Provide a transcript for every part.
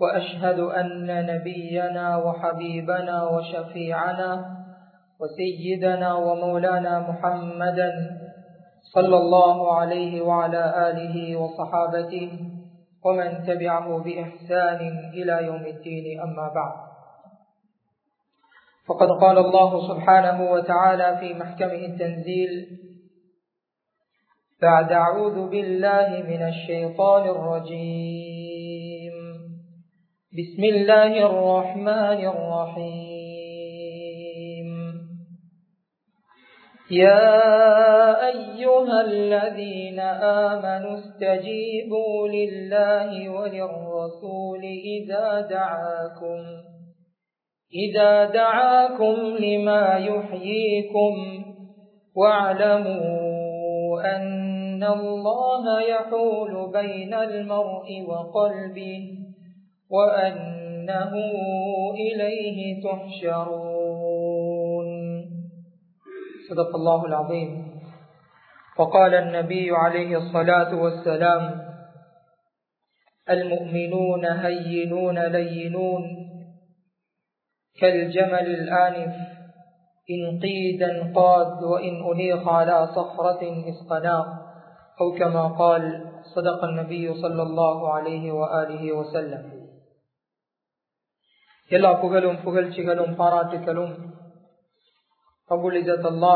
وأشهد أن نبينا وحبيبنا وشفيعنا وسيدنا ومولانا محمدا صلى الله عليه وعلى آله وصحابته ومن تبعه بإحسان إلى يوم الدين أما بعد. فقد قال الله سبحانه وتعالى في محكمه التنزيل بعد أعوذ بالله من الشيطان الرجيم. بسم الله الرحمن الرحيم. يا أيها الذين آمنوا استجيبوا لله وللرسول إذا دعاكم إذا دعاكم لما يحييكم واعلموا أن الله يحول بين المرء وقلبه. وأنه إليه تحشرون. صدق الله العظيم. وقال النبي عليه الصلاة والسلام المؤمنون هينون لينون كالجمل الآنف إن قيدا قاد وإن أنيق على صخرة اسقناق أو كما قال صدق النبي صلى الله عليه وآله وسلم. எல்லா புகழும் புகழ்ச்சிகளும் பாராட்டுகளும் அல்லா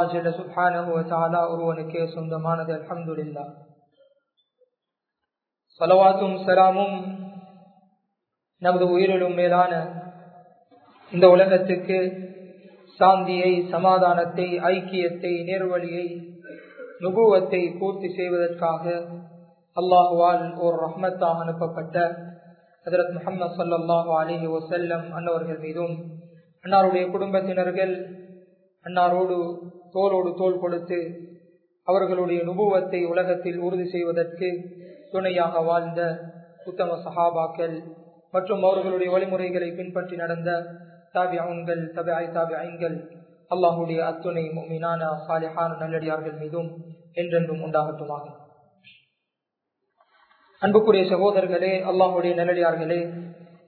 தாலா ஒருவனுக்கே சொந்தமானது. அல்ஹம்துலில்லா. சலவாத்தும் சலாமும் நமது உயிரிலும் மேலான இந்த உலகத்துக்கு சாந்தியை சமாதானத்தை ஐக்கியத்தை நேர்வழியை நுபுவத்தை பூர்த்தி செய்வதற்காக அல்லாஹுவால் ஒரு ரஹ்மத்தாக அனுப்பப்பட்ட ஹதரத் முகமது சல்லாஹூ அலிஹி வசல்லம் அன்னவர்கள் மீதும் அன்னாருடைய குடும்பத்தினர்கள் அன்னாரோடு தோளோடு தோல் கொடுத்து அவர்களுடைய நுபுவத்தை உலகத்தில் உறுதி செய்வதற்கு துணையாக வாழ்ந்த உத்தம சஹாபாக்கள் மற்றும் அவர்களுடைய வழிமுறைகளை பின்பற்றி நடந்த தாபியங்கள் தபாய் தாபியங்கள் அல்லாஹுடைய அத்துணை மீனான சாலிஹான் நல்லடியார்கள் மீதும் என்றென்றும் உண்டாகட்டுமாக. அன்புக்குரிய சகோதரர்களே அல்லாஹுடைய நல்லடியார்களே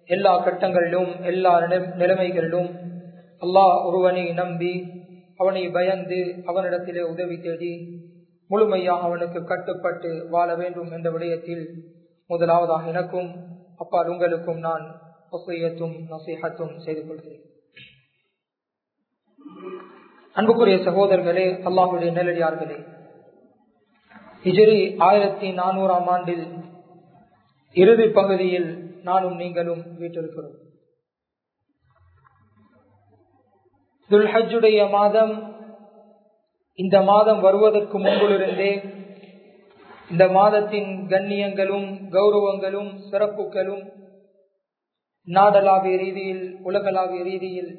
எல்லா கட்டங்களிலும் எல்லா நிலைமைகளிலும் அல்லாஹ் ஒருவனை நம்பி அவனை பயந்து அவனிடத்திலே உதவி தேடி முழுமையாக அவனுக்கு கட்டுப்பட்டு வாழ வேண்டும் என்ற விடயத்தில் முதலாவதாக எனக்கும் அப்பால் உங்களுக்கும் நான் ஒசையத்தும் நசீகத்தும் செய்து கொள்கிறேன். அன்புக்குரிய சகோதரர்களே அல்லாஹுடைய நெல்லடியார்களே ஹிஜரி ஆயிரத்தி நானூறாம் ஆண்டில் இறுதி பகுதியில் நானும் நீங்களும் வீட்டிருக்கிறோம். துல்ஹஜுடைய மாதம் இந்த மாதம் வருவதற்கு முன்பிலிருந்தே இந்த மாதத்தின் கண்ணியங்களும் கௌரவங்களும் சிறப்புகளும் நாடளாவிய ரீதியில் உலகளாவிய ரீதியில்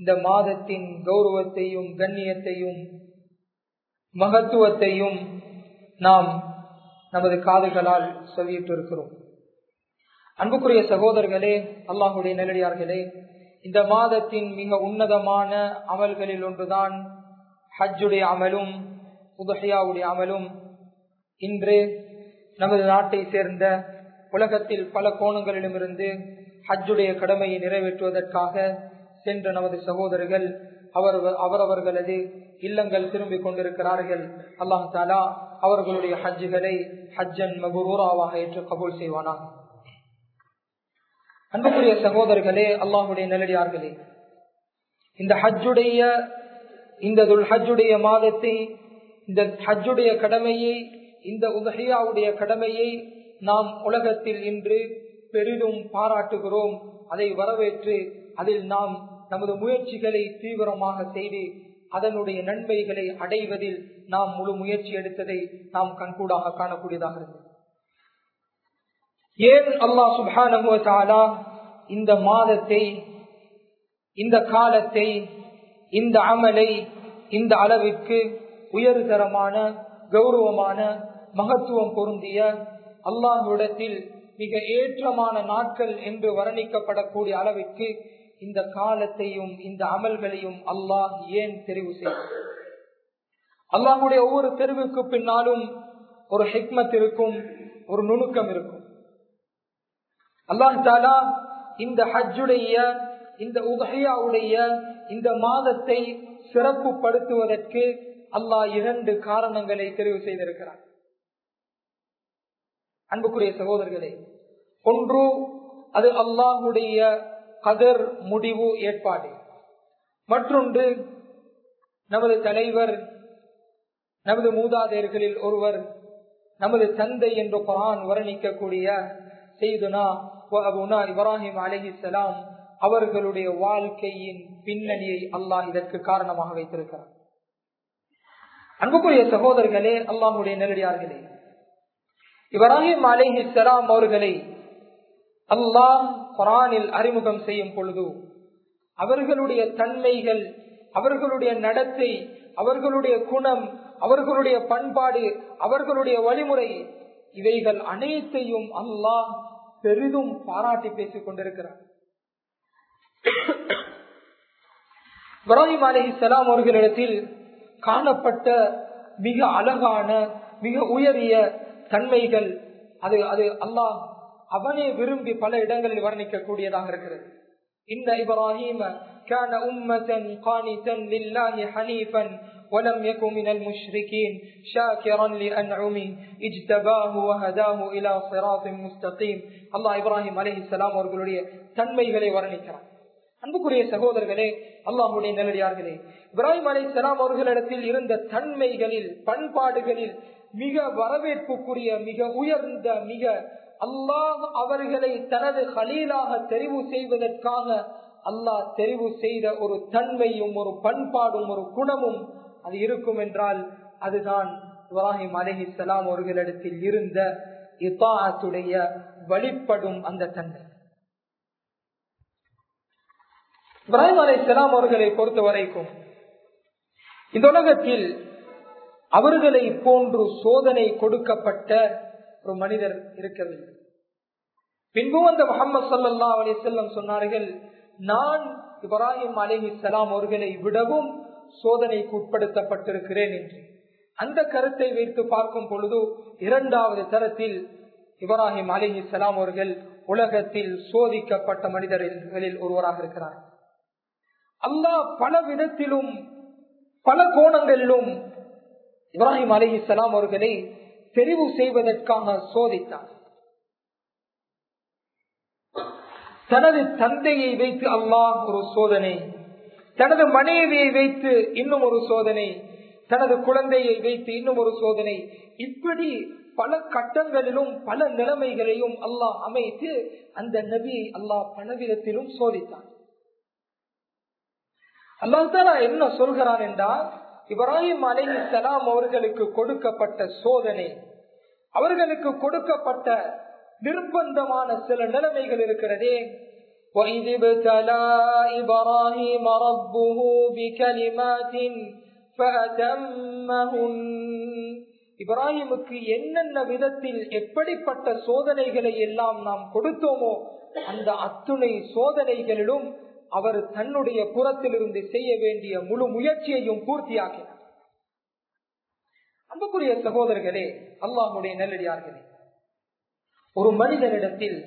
இந்த மாதத்தின் கௌரவத்தையும் கண்ணியத்தையும் மகத்துவத்தையும் நாம் நமது காதுகளால் சொல்லிட்டு இருக்கிறோம் அன்புக்குரிய சகோதரர்களே அல்லாஹுடைய நேரடியார்களே இந்த மாதத்தின் மிக உன்னதமான அமல்களில் ஒன்றுதான் ஹஜ்ஜுடைய அமலும் உதஹியாவுடைய அமலும். இன்று நமது நாட்டை சேர்ந்த உலகத்தில் பல கோணங்களிலுமிருந்து ஹஜ்ஜுடைய கடமையை நிறைவேற்றுவதற்காக சென்ற நமது சகோதரர்கள் அவர் அவரவர்களது இல்லங்கள் திரும்பிக் கொண்டிருக்கிறார்கள். அல்லாஹ் தாலா அவர்களுடைய ஹஜ்ஜுகளை ஹஜ்ஜன் மகுரூராவாக ஏற்று கபூல் செய்வானா? அன்புக்குரிய சகோதரர்களே அல்லாஹுடைய நல்லடியார்களே இந்த ஹஜ்ஜுடைய இந்த துல் ஹஜ்ஜுடைய மாதத்தை இந்த ஹஜ்ஜுடைய கடமையை இந்த உதகையாவுடைய கடமையை நாம் உலகத்தில் இன்று பெரிதும் பாராட்டுகிறோம். அதை வரவேற்று அதில் நாம் நமது முயற்சிகளை தீவிரமாக செய்து அதனுடைய நன்மைகளை அடைவதில் நாம் முழு முயற்சி எடுத்ததை நாம் கண்கூடாக காணக்கூடியதாக ஏன் அல்லாஹ் சுபானா இந்த மாதத்தை இந்த காலத்தை இந்த அமலை இந்த அளவிற்கு உயர்தரமான கௌரவமான மகத்துவம் பொருந்திய அல்லாஹுடத்தில் மிக ஏற்றமான நாட்கள் என்று வர்ணிக்கப்படக்கூடிய அளவிற்கு இந்த காலத்தையும் இந்த அமல்களையும் அல்லாஹ் ஏன் தெரிவு செய்தார் அல்லாஹுடைய ஒவ்வொரு தெருவுக்கு பின்னாலும் ஒரு ஹெக்மத் இருக்கும் ஒரு நுணுக்கம் இருக்கும். அல்லாஹ் தாலா இந்த ஹஜ்ஜுடைய இந்த உதகையாவுடைய இந்த மாதத்தை சிறப்புப்படுத்துவதற்கு அல்லாஹ் இரண்டு காரணங்களை தெரிவு செய்திருக்கிறார். அன்புக்குரிய சகோதரர்களே ஒன்று அது அல்லாஹுடைய கதர் முடிவு ஏற்பாடு. மற்றொன்று நமது தலைவர் நமது மூதாதையர்களில் ஒருவர் நமது தந்தை என்று குரான் வர்ணிக்கக்கூடிய செய்துனா அபுனா இப்ராஹிம் அலஹிசலாம் அவர்களுடைய வாழ்க்கையின் பின்னணியை அல்லாஹ் இதற்கு காரணமாக வைத்திருக்கிறார். அன்புக்குரிய சகோதரர்களே அல்லாஹுடைய நெருடியார்களே இப்ராஹிம் அலிஹிசலாம் அவர்களை அல்லாஹ் குரானில் அறிமுகம் செய்யும் பொழுது அவர்களுடைய தன்மைகள் அவர்களுடைய நடத்தை அவர்களுடைய குணம் அவர்களுடைய பண்பாடு அவர்களுடைய வழிமுறை இவைகள் அனைத்தையும் அல்லாஹ் பெரிதும் பாராட்டி பேசிக் கொண்டிருக்கிறார் இப்ராஹிம் அலி இஸ்லாம் அவர்களிடத்தில் காணப்பட்ட மிக அழகான மிக உயரிய தன்மைகள் அது அது அல்லாஹ் அவனே விரும்பி பல இடங்களில் வர்ணிக்கக்கூடியதாக இருக்கிறது இந்த இப்ராஹிம் كان أمة قانتا لله حنيفا ولم يكن من المشركين شاكرا لأنعمه اجتباه وهداه إلى صراط مستقيم الله إبراهيم عليه السلام அவர்களுடைய தன்மைகளை வர்ணிக்கிறார் அன்புக்குரிய சகோதரர்களே அல்லாஹுடைய நல்லடியார்களே இப்ராஹிம் அலி சலாம் அவர்களிடத்தில் இருந்த தன்மைகளில் பண்பாடுகளில் மிக வரவேற்புக்குரிய மிக உயர்ந்த மிக அல்லாஹ் அவர்களை தனது ஹலீலாக தெரிவு செய்வதற்காக அல்லாஹ் தெரிவு செய்த ஒரு தன்மையும் ஒரு பண்பாடும் ஒரு குணமும் அது இருக்கும் என்றால் அதுதான் இப்ராஹிம் அலஹி சலாம் அவர்களிடத்தில் இருந்த இத்தாத்துடைய வழிபடும் அந்த தன்மை. இப்ராஹிம் அலை சலாம் அவர்களை பொறுத்த வரைக்கும் இந்த உலகத்தில் அவர்களை போன்று சோதனை கொடுக்கப்பட்ட ஒரு மனிதர் இருக்கவில்லை. பின்பு அந்த முகமது சல்லா அலி செல்லம் சொன்னார்கள் நான் இப்ராஹிம் அலிஹி சலாம் அவர்களை விடவும் சோதனைக்கு உட்படுத்தப்பட்டிருக்கிறேன் என்று. அந்த கருத்தை வைத்து பார்க்கும் பொழுது இரண்டாவது தரத்தில் இப்ராஹிம் அலிஹி சலாம் அவர்கள் உலகத்தில் சோதிக்கப்பட்ட மனிதர்களில் ஒருவராக இருக்கிறார். அல்லாஹ் பல விதத்திலும் பல கோணங்களிலும் இப்ராஹிம் அலிஹி சலாம் அவர்களை தெரிவு செய்வதற்காக சோதித்தார். தனது தந்தையை வைத்து அல்லாஹ் ஒரு சோதனை தனது மனைவியை வைத்து இன்னும் ஒரு சோதனை தனது குழந்தையை வைத்து இன்னும் ஒரு சோதனை. இப்படி பல கட்டங்களிலும் பல நிலைமைகளையும் அல்லாஹ் அமைத்து அந்த நபியை அல்லாஹ் பலவிதத்திலும் சோதித்தான் அல்லாஹாலா என்ன சொல்கிறான் என்றால் இப்ராஹிம் அலை சலாம் அவர்களுக்கு கொடுக்கப்பட்ட சோதனை அவர்களுக்கு கொடுக்கப்பட்ட நிர்பந்தமான சில நிலைமைகள் இருக்கிறதே وَإِذِ ابْتَلَى إِبْرَاهِيمَ رَبُّهُ بِكَلِمَاتٍ فَأَتَمَّهُنَّ இப்ராஹிமுக்கு என்னென்ன விதத்தில் எப்படிப்பட்ட சோதனைகளை எல்லாம் நாம் கொடுத்தோமோ அந்த அத்துணை சோதனைகளிலும் அவர் தன்னுடைய புறத்திலிருந்து செய்ய வேண்டிய முழு முயற்சியையும் பூர்த்தியாக்கினார் அன்புக்குரிய சகோதரர்களே அல்லாஹுடைய நல்லடியார்களே ஒரு மனிதனிடத்தில்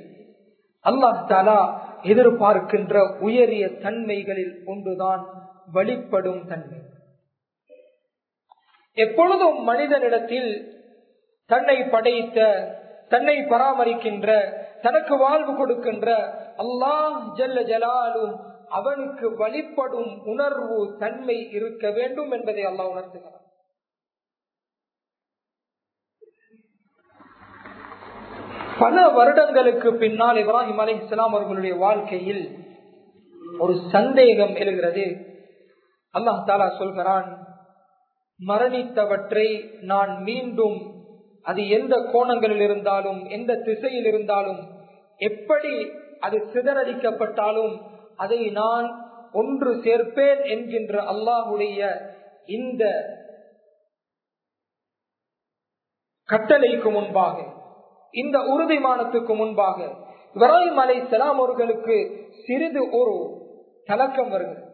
அல்லாஹ் தாலா எதிர்பார்க்கின்ற உயரிய தன்மைகளில் ஒன்றுதான் வழிபடும் தன்மை. எப்பொழுதும் மனிதனிடத்தில் தன்னை படைத்த தன்னை பராமரிக்கின்ற தனக்கு வாழ்வு கொடுக்கின்ற அல்லாஹ் ஜல்ல ஜலாலும் அவனுக்கு வழிபடும் உணர்வு தன்மை இருக்க வேண்டும் என்பதை அல்லாஹ் உணர்த்துகிறார் பல வருடங்களுக்கு பின்னால் இப்ராஹிம் அலி இஸ்லாம் அவர்களுடைய வாழ்க்கையில் ஒரு சந்தேகம் எழுகிறது. அல்லாஹ் தாலா சொல்கிறான் மரணித்தவற்றை நான் மீண்டும் அது எந்த கோணங்களில் இருந்தாலும் எந்த திசையில் இருந்தாலும் எப்படி அது சிதறடிக்கப்பட்டாலும் அதை நான் ஒன்று சேர்ப்பேன் என்கின்ற அல்லாஹுடைய இந்த கட்டளைக்கு முன்பாக இந்த உறுதிமானத்துக்கு முன்பாக இப்ராஹிம் அலை சலாம் அவர்களுக்கு சிறிது ஒரு கலக்கம் வருகிறது.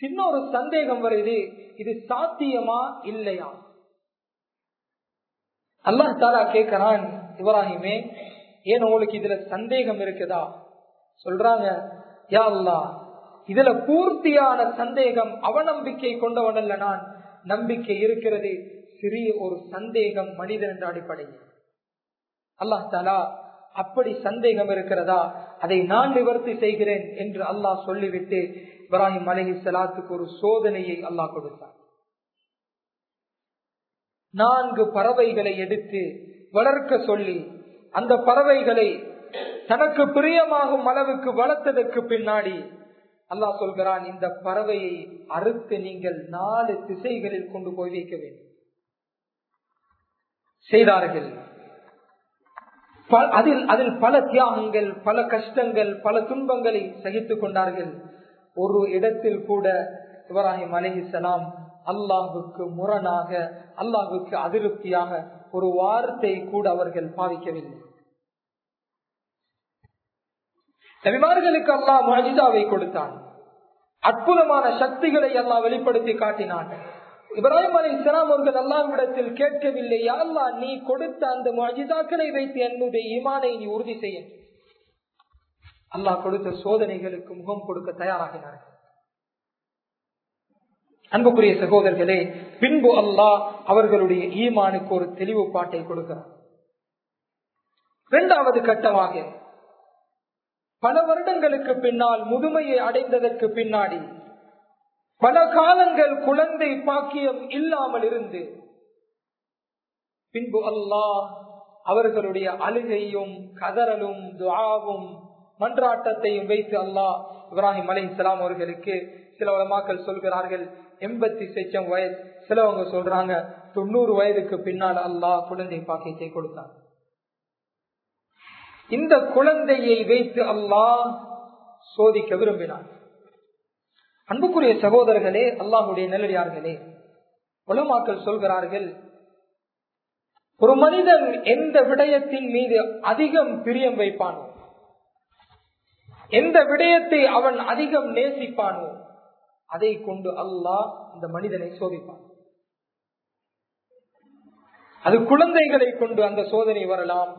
சின்ன ஒரு சந்தேகம் வருது இது சாத்தியமா இல்லையா? அல்லாஹ் தாரா கேட்கிறான் இப்ராஹிமே ஏன் உங்களுக்கு இதுல சந்தேகம் இருக்குதா? சொல்றாங்க யா அல்லா இதுல பூர்த்தியான சந்தேகம் அவநம்பிக்கை கொண்டவன் அல்ல நான். நம்பிக்கை இருக்கிறது சிறிய ஒரு சந்தேகம் மனிதன் என்ற அடிப்படையில். அல்லாஹ் தாலா அப்படி சந்தேகம் இருக்கிறதா? அதை நான் நிவர்த்தி செய்கிறேன் என்று அல்லாஹ் சொல்லிவிட்டு இப்ராஹிம் அலஹி சலாத்துக்கு ஒரு சோதனையை அல்லாஹ் கொடுத்தார் நான்கு பறவைகளை எடுத்து வளர்க்க சொல்லி அந்த பறவைகளை தனக்கு பிரியமாகும் அளவுக்கு வளர்த்ததற்கு பின்னாடி அல்லாஹ் சொல்கிறான் இந்த பறவையை அறுத்து நீங்கள் நாலு திசைகளில் கொண்டு போய் வைக்க வேண்டும். செய்தார்கள். அதில் அதில் பல தியாகங்கள் பல கஷ்டங்கள் பல துன்பங்களை சகித்துக் கொண்டார்கள். ஒரு இடத்தில் கூட இப்ராஹிம் அலிஹிசலாம் அல்லாஹுக்கு முரணாக அல்லாஹுக்கு அதிருப்தியாக ஒரு வார்த்தை கூட அவர்கள் பாவிக்கவில்லை. நபிமார்களுக்கு அல்லாஹ் மஜிதாவை கொடுத்தான். அற்புதமான சக்திகளை அல்லாஹ் வெளிப்படுத்தி காட்டினான். இப்ராஹிம் அலி இஸ்லாம் அவர்கள் அல்லாவிடத்தில் கேட்கவில்லை அல்லா நீ கொடுத்த அந்த மஜிதாக்களை வைத்து என்னுடைய ஈமானை நீ உறுதி செய்ய. அல்லாஹ் கொடுத்த சோதனைகளுக்கு முகம் கொடுக்க தயாராகினார்கள். அன்புக்குரிய சகோதரர்களே பின்பு அல்லாஹ் அவர்களுடைய ஈமானுக்கு ஒரு தெளிவு பாட்டை கொடுக்கிறார் இரண்டாவது கட்டமாக பல வருடங்களுக்கு பின்னால் முதுமையை அடைந்ததற்கு பின்னாடி பல காலங்கள் குழந்தை பாக்கியம் இல்லாமல் இருந்து பின்பு அல்லாஹ் அவர்களுடைய அழுகையும் கதறலும் துவாவும் மன்றாட்டத்தையும் வைத்து அல்லாஹ் இப்ராஹிம் அலி இஸ்லாம் அவர்களுக்கு சில உலமாக்கள் சொல்கிறார்கள் எண்பத்தி சச்சம் வயது சிலவங்க சொல்றாங்க தொண்ணூறு வயதுக்கு பின்னால் அல்லாஹ் குழந்தை பாக்கியத்தை கொடுத்தார் இந்த குழந்தையை வைத்து அல்லாஹ் சோதிக்க விரும்பினார் அன்புக்குரிய சகோதரர்களே அல்லாஹுடைய நல்லடியார்களே உலமாக்கள் சொல்கிறார்கள் ஒரு மனிதன் எந்த விடயத்தின் மீது அதிகம் பிரியம் வைப்பானோ எந்த விடயத்தை அவன் அதிகம் நேசிப்பானோ அதை கொண்டு அல்லாஹ் இந்த மனிதனை சோதிப்பான். அது குழந்தைகளை கொண்டு அந்த சோதனை வரலாம்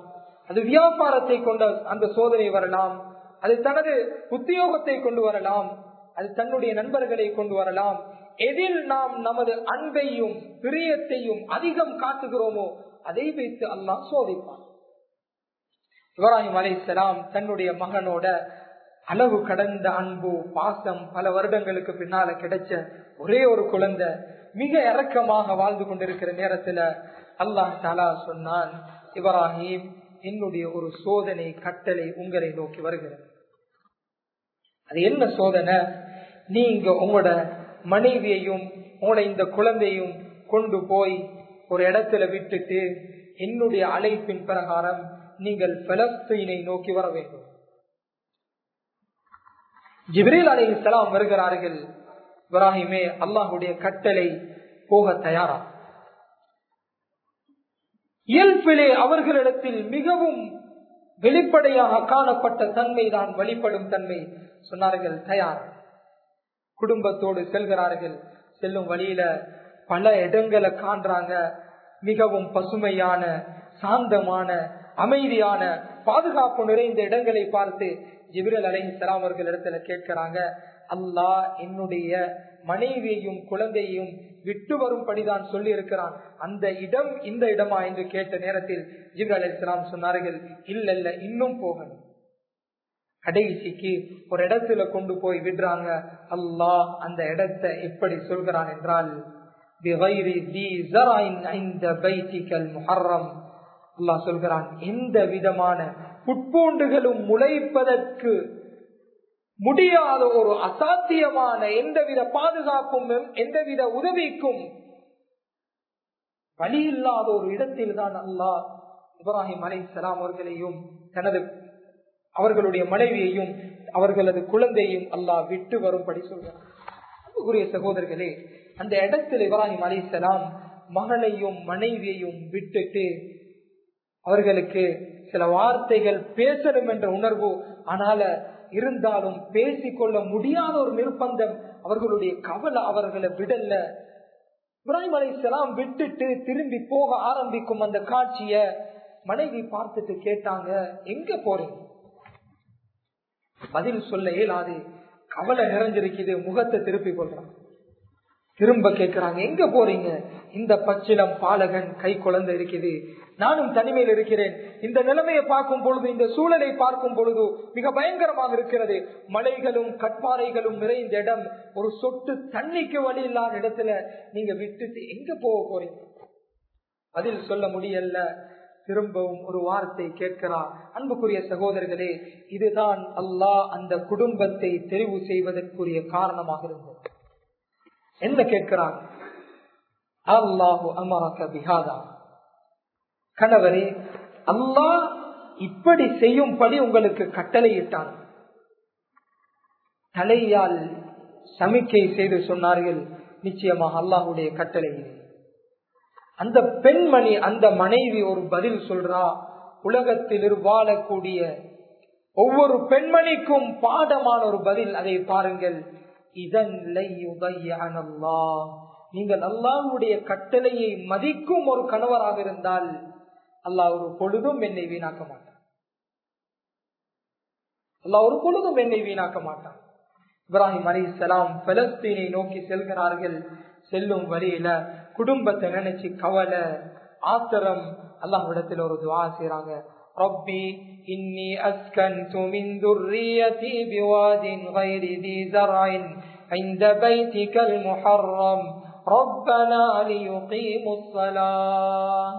அது வியாபாரத்தை கொண்ட அந்த சோதனை வரலாம் அது தனது உத்தியோகத்தை கொண்டு வரலாம் அது தன்னுடைய நண்பர்களை கொண்டு வரலாம். எதில் நாம் நமது அன்பையும் பிரியத்தையும் அதிகம் காட்டுகிறோமோ அதை வைத்து அல்லாஹ் சோதிப்பான். இப்ராஹிம் அலைசலாம் தன்னுடைய மகனோட அளவு கடந்த அன்பு பாசம் பல வருடங்களுக்கு பின்னால கிடைச்ச ஒரே ஒரு குழந்தை மிக இறக்கமாக வாழ்ந்து கொண்டிருக்கிற நேரத்துல அல்லாஹ் தாலா சொன்னான் இப்ராஹிம் என்னுடைய ஒரு சோதனை கட்டளை உங்களை நோக்கி வருகிறது. அது என்ன சோதனை? நீங்க உங்களோட மனைவியையும் உங்களோட இந்த குழந்தையும் கொண்டு போய் ஒரு இடத்துல விட்டுட்டு என்னுடைய அழைப்பின் பிரகாரம் நீங்கள் பலஸ்தீனை நோக்கி வர வேண்டும். ஜிப்ரீல் அலை இஸ்லாம் வருகிறார்கள். இப்ராஹிமே அல்லாஹுடைய கட்டளை போக தயாரா? இயல்பிலே அவர்களிடத்தில் மிகவும் வெளிப்படையாக காணப்பட்ட தன்மை தான் வழிபடும் தன்மை. சொன்னார்கள் தயார். குடும்பத்தோடு செல்கிறார்கள். செல்லும் வழியில பல இடங்களை காண்றாங்க. மிகவும் பசுமையான சாந்தமான அமைதியான பாதுகாப்பு நிறைந்த இடங்களை பார்த்து ஜிபிரல் அலை இஸ்லாம் அவர்கள் இடத்துல கேட்கிறாங்க. அல்லாஹ் என்னுடைய மனைவியையும் குழந்தையையும் விட்டு வரும்படிதான் சொல்லி இருக்கிறான் அந்த இடம் இந்த இடமா என்று கேட்ட நேரத்தில் ஜிபிரல் அலை சொன்னார்கள் இல்ல இல்ல இன்னும் போகணும். கடைசிக்கு ஒரு இடத்துல கொண்டு போய் விடுறாங்க. அல்லாஹ் அந்த இடத்தை எப்படி சொல்கிறான் என்றால் அல்லாஹ் சொல்கிறான் எந்த விதமான புட்பூண்டுகளும் முளைப்பதற்கு முடியாத ஒரு அசாத்தியமான எந்தவித பாதுகாப்பும் எந்தவித உதவிக்கும் வழி இல்லாத ஒரு இடத்தில் தான் அல்லாஹ் இப்ராஹிம் அலை சலாம் அவர்களையும் தனது அவர்களுடைய மனைவியையும் அவர்களது குழந்தையும் அல்லாஹ் விட்டு வரும்படி சொல்றார் சகோதரர்களே அந்த இடத்தில் இப்ராஹிம் அலிசலாம் மகனையும் மனைவியையும் விட்டுட்டு அவர்களுக்கு சில வார்த்தைகள் பேசணும் என்ற உணர்வு ஆனால இருந்தாலும் பேசிக்கொள்ள முடியாத ஒரு நிர்பந்தம் அவர்களுடைய கவலை அவர்களை விடல. இப்ராஹிம் அலைசலாம் விட்டுட்டு திரும்பி போக ஆரம்பிக்கும் அந்த காட்சிய மனைவி பார்த்துட்டு கேட்டாங்க எங்க போறீங்க? பதில் சொல்ல இயலாது. கவலை நிறைஞ்சிருக்குது. முகத்தை திருப்பி கொள்றான். திரும்ப கேட்கிறாங்க எங்க போறீங்க? இந்த பச்சிலம் பாலகன் கை குழந்தை இருக்குது. நானும் தனிமையில் இருக்கிறேன். இந்த நிலைமையை பார்க்கும் பொழுது இந்த சூழலை பார்க்கும் பொழுது மிக பயங்கரமாக இருக்கிறது. மலைகளும் கட்பாறைகளும் நிறைந்த இடம். ஒரு சொட்டு தண்ணிக்கு வழி இல்லாத இடத்துல நீங்க விட்டுட்டு எங்க போக போறீங்க? பதில் சொல்ல முடியல. திரும்பவும் ஒரு வார்த்தை கேட்கிறார். அன்புக்குரிய சகோதரர்களே இதுதான் அல்லாஹ் அந்த குடும்பத்தை தெரிவு செய்வதற்குரிய காரணமாக இருந்தது. என்ன கேட்கிறான் அல்லாஹு அமரக பிஹாதா. கணவரே அல்லாஹ் இப்படி செய்யும்படி உங்களுக்கு கட்டளையிட்டான். தலையால் சமிக்கை செய்து சொன்னார்கள். நிச்சயமாக அல்லாஹுடைய கட்டளை அந்த பெண்மணி அந்த மனைவி ஒரு பதில் சொல்றா உலகத்தில் வாழக்கூடிய ஒவ்வொரு பெண்மணிக்கும் பாடமான ஒரு பதில் அதை பாருங்கள். இதன் நீங்கள் அல்லாவுடைய கட்டளையை மதிக்கும் ஒரு கணவராக இருந்தால் அல்லாஹ் ஒரு பொழுதும் என்னை வீணாக்க மாட்டான். அல்லாஹ் ஒரு பொழுதும் என்னை வீணாக்க மாட்டான். இப்ராஹிம் அலி சலாம் பலஸ்தீனை நோக்கி செல்கிறார்கள். செல்லும் வழியில குடும்பத்தை நினைச்சு கவலை ஆத்திரம் அல்லாஹ்விடத்தில் ஒரு துவா செய்யறாங்க ربي إني أسكنت من ذريتي بواد غير ذي زرع عند بيتك المحرم ربنا ليقيموا الصلاة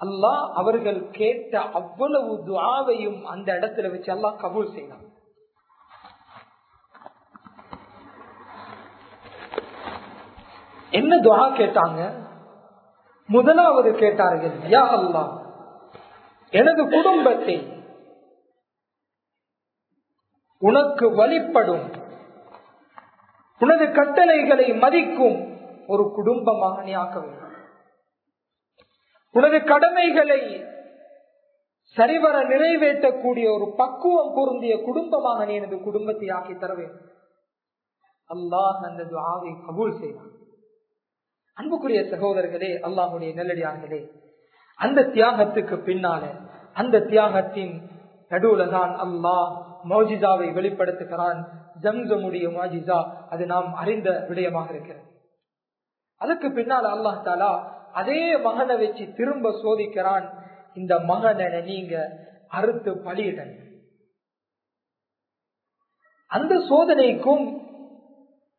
அல்லாஹ் அவர்கள் கேட்ட அவ்வளவு துவாவையும் அந்த இடத்துல வச்சு அல்லாஹ் கபூல் செய்யலாம் என்ன துவா கேட்டாங்க? முதலாவது கேட்டார்கள் யா அல்லாஹ் எனது குடும்பத்தை உனக்கு வழிபடும் உனது கட்டளைகளை மதிக்கும் ஒரு குடும்பமாக நீ ஆக்க வேண்டும். உனது கடமைகளை சரிவர நிறைவேற்றக்கூடிய ஒரு பக்குவம் பொருந்திய குடும்பமாக நீ எனது குடும்பத்தை ஆக்கி தர வேண்டும். அல்லாஹ் அந்த துவாவை கபூல் செய்தான். அன்புக்குரிய சகோதரர்களே அல்லாஹுடைய நெல்லடியார்களே அந்த தியாகத்துக்கு பின்னால அந்த தியாகத்தின் நடுவுல தான் அல்லாஹ் மௌஜிதாவை வெளிப்படுத்துகிறான் ஜம்சமுடைய மாஜிசா அது நாம் அறிந்த விடயமாக இருக்கிறது. அதுக்கு பின்னால் அல்லாஹ் தாலா அதே மகனை வச்சு திரும்ப சோதிக்கிறான். இந்த மகனை நீங்க அறுத்து பலியிட அந்த சோதனைக்கும்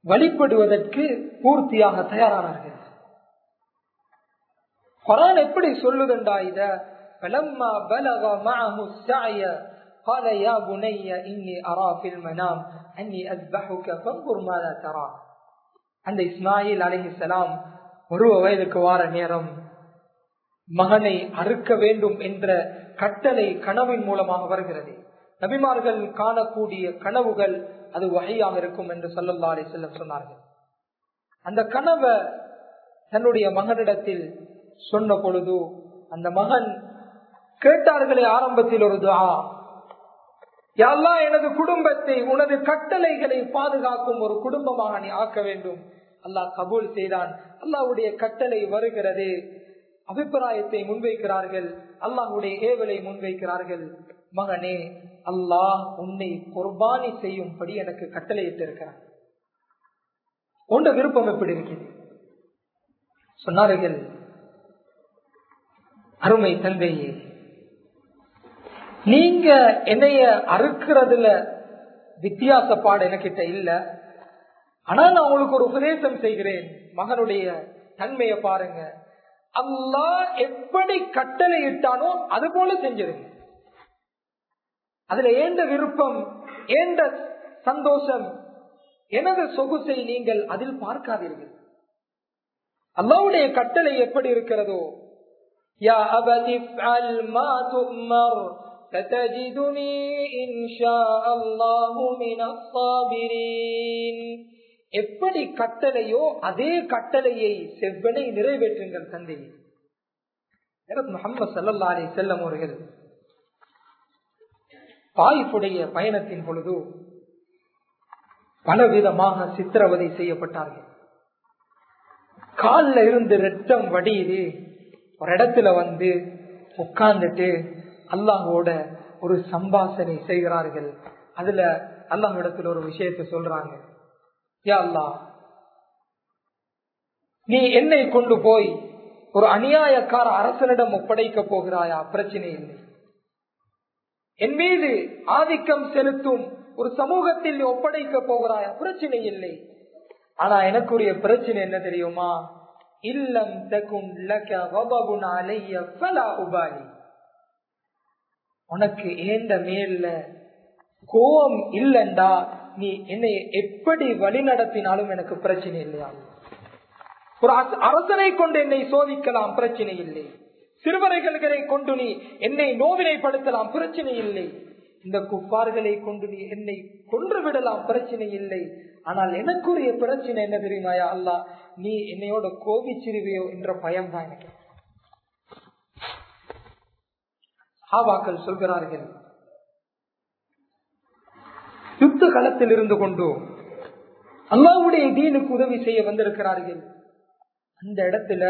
வழிபடுவதற்கு பூர்த்தியாக தயாரானார்கள் குரான் எப்படி சொல்லுதண்டா இத فلما بلغ معه السعي قال يا بني إني أرى في المنام أني أذبحك فانظر ماذا ترى அந்த இஸ்மாயில் அலிஹிசலாம் ஒரு வயதுக்கு வார நேரம் மகனை அறுக்க வேண்டும் என்ற கட்டளை கனவின் மூலமாக வருகிறது நபிமார்கள் காணக்கூடிய கனவுகள் அது வகையாக இருக்கும் என்று சொல்லல்லா அலி செல்லம் சொன்னார்கள் அந்த கனவை தன்னுடைய மகனிடத்தில் சொன்ன பொழுது அந்த மகன் கேட்டார்களே ஆரம்பத்தில் ஒரு துவா யாழ்லா எனது குடும்பத்தை உனது கட்டளைகளை பாதுகாக்கும் ஒரு குடும்பமாக நீ ஆக்க வேண்டும். அல்லாஹ் கபூல் செய்தான். அல்லாவுடைய கட்டளை வருகிறது. அபிப்பிராயத்தை முன்வைக்கிறார்கள். அல்லாஹுடைய ஏவலை முன்வைக்கிறார்கள். மகனே அல்லாஹ் உன்னை குர்பானி செய்யும்படி எனக்கு கட்டளையிட்டு இருக்கிறான் உண்ட விருப்பம் எப்படி இருக்கிறது சொன்னார்கள். அருமை தந்தையே. நீங்க என்னைய அறுக்கிறதுல வித்தியாசப்பாடு எனக்கிட்ட இல்ல. ஆனா நான் உங்களுக்கு ஒரு உபதேசம் செய்கிறேன். மகனுடைய தன்மையை பாருங்க. அல்லாஹ் எப்படி கட்டளை இட்டானோ அது போல செஞ்சிருங்க. அதுல ஏந்த விருப்பம் ஏந்த சந்தோஷம் எனது சொகுசை நீங்கள் அதில் பார்க்காதீர்கள். அல்லாவுடைய கட்டளை எப்படி இருக்கிறதோ யா அபதி மா துமர் ستجدني إن شاء الله من الصابرين எப்படி கட்டளையோ அதே கட்டளையை செவ்வனை நிறைவேற்றுங்கள் தந்தை முகமது சல்லா அலி செல்லம் அவர்கள் தாயிஃபுடைய பயணத்தின் பொழுது பலவிதமாக சித்திரவதை செய்யப்பட்டார்கள் காலில் இருந்து ரத்தம் வடியுது ஒரு இடத்துல வந்து உட்கார்ந்துட்டு அல்லாஹோட ஒரு சம்பாசனை செய்கிறார்கள். அதுல அல்லாஹிடத்துல ஒரு விஷயத்த சொல்றாங்க. யா அல்லா நீ என்னை கொண்டு போய் ஒரு அநியாயக்கார அரசனிடம் ஒப்படைக்க போகிறாயா? பிரச்சனை இல்லை. என் மீது ஆதிக்கம் செலுத்தும் ஒரு சமூகத்தில் ஒப்படைக்க போகிறாயா? பிரச்சனை இல்லை. ஆனா எனக்குரிய பிரச்சனை என்ன தெரியுமா? இல்லம் தகும் அலைய உபாலி உனக்கு ஏந்த மேல கோபம் இல்லண்டா? நீ என்னை எப்படி வழி நடத்தினாலும் எனக்கு பிரச்சனை இல்லையா? ஒரு அரசனை கொண்டு என்னை சோதிக்கலாம் பிரச்சனை இல்லை. சிறுவரைகளை கொண்டு நீ என்னை நோவினைப்படுத்தலாம் பிரச்சனை இல்லை. இந்த குப்பார்களை கொண்டு நீ என்னை கொன்று விடலாம் பிரச்சனை இல்லை. ஆனால் எனக்குரிய பிரச்சனை என்ன தெரியுமாயா அல்லா நீ என்னையோட கோபிச்சிருவியோ என்ற பயம் தான் எனக்கு. சாபாக்கள் சொல்கிறார்கள் யுத்த களத்தில் இருந்து கொண்டு அல்லாவுடைய தீனுக்கு உதவி செய்ய வந்திருக்கிறார்கள். அந்த இடத்துல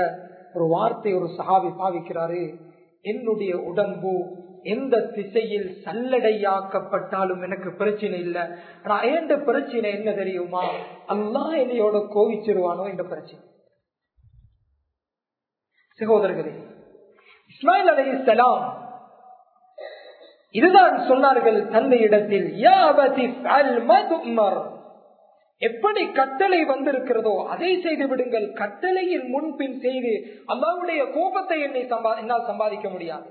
ஒரு வார்த்தை ஒரு சஹாவி பாவிக்கிறாரு. என்னுடைய உடம்பு எந்த திசையில் சல்லடையாக்கப்பட்டாலும் எனக்கு பிரச்சனை இல்லை. ஆனா ஏண்ட பிரச்சனை என்ன தெரியுமா? அல்லா என்னையோட கோவிச்சிருவானோ என்ற பிரச்சனை. சகோதரர்களே இஸ்மாயில் அலி இஸ்லாம் இதுதான் சொன்னார்கள் தந்தையிடத்தில் எப்படி கட்டளை வந்திருக்கிறதோ அதை செய்து விடுங்கள். கட்டளையின் முன்பின் செய்து அல்லாவுடைய கோபத்தை என்னை என்னால் சம்பாதிக்க முடியாது.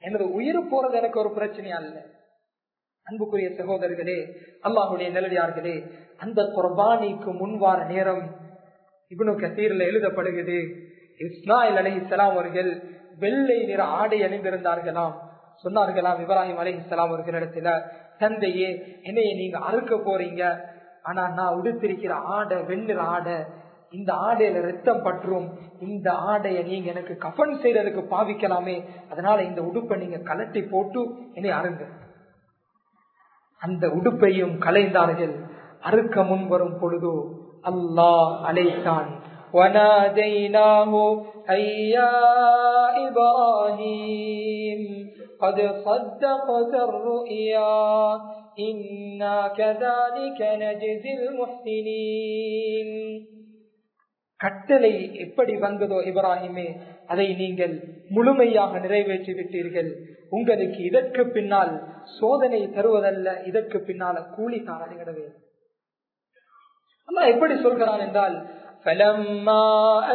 எனது உயிர் போறது எனக்கு ஒரு பிரச்சனையா இல்லை. அன்புக்குரிய சகோதரர்களே அல்லாஹுடைய நிலடியார்களே அந்த குர்பானிக்கு முன்வார நேரம் இவனு கத்தீரில் எழுதப்படுகிறது. இஸ்மாயில் அலி இஸ்லாம் அவர்கள் வெள்ளை நிற ஆடை அணிந்திருந்தார்களாம். சொன்னார்களாம் இப்ராஹிம் அலி இஸ்லாம் அவர்களிடத்துல தந்தையே என்னைய நீங்க அறுக்க போறீங்க. ஆனா நான் உடுத்திருக்கிற ஆடை வெண்ணிற ஆடை இந்த ஆடையில ரத்தம் பற்றும் இந்த ஆடையை நீங்க எனக்கு கஃபன் செய்யறதுக்கு பாவிக்கலாமே அதனால இந்த உடுப்பை நீங்க கலட்டி போட்டு என்னை அருங்க. அந்த உடுப்பையும் கலைந்தார்கள் அறுக்க முன் வரும் பொழுது அல்லாஹ் அழைத்தான். இப்ராஹிம் أي يا إبراهيم قد صدقت الرؤيا إنا كذلك نجزي المحسنين கட்டளை எப்படி வந்ததோ இப்ராஹிமே அதை நீங்கள் முழுமையாக நிறைவேற்றி விட்டீர்கள் உங்களுக்கு இதற்கு பின்னால் சோதனை தருவதல்ல இதற்கு பின்னால கூலி தாரடிகளவே அல்லா எப்படி சொல்கிறான் என்றால் فلما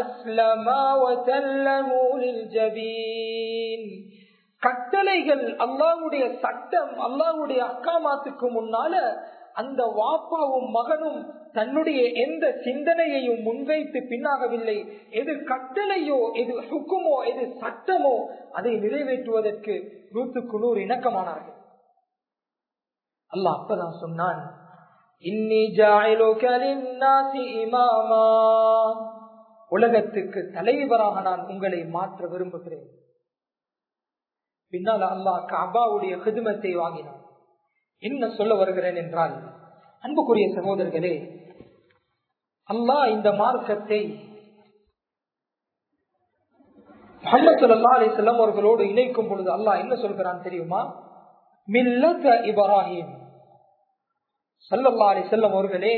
أسلما وتله للجبين கட்டளைகள் அல்லாவுடைய சட்டம் அல்லாவுடைய அக்காமாத்துக்கு முன்னால அந்த வாப்பாவும் மகனும் தன்னுடைய எந்த சிந்தனையையும் முன்வைத்து பின்னாகவில்லை. எது கட்டளையோ எது சுக்குமோ எது சட்டமோ அதை நிறைவேற்றுவதற்கு நூற்றுக்கு நூறு இணக்கமானார்கள். அல்லாஹ் அப்பதான் சொன்னான் உலகத்துக்கு தலைவராக நான் உங்களை மாற்ற விரும்புகிறேன். பின்னால் அல்லாஹ் கபாவுடைய ஹிதுமத்தை வாங்கினான். என்ன சொல்ல வருகிறேன் என்றால் அன்புக்குரிய சகோதரர்களே அல்லாஹ் இந்த மார்க்கத்தை செல்லம் அவர்களோடு இணைக்கும் பொழுது அல்லாஹ் என்ன சொல்கிறான் தெரியுமா? மில்லத இப்ராஹிம். சல்லல்லா அலி செல்லம் அவர்களே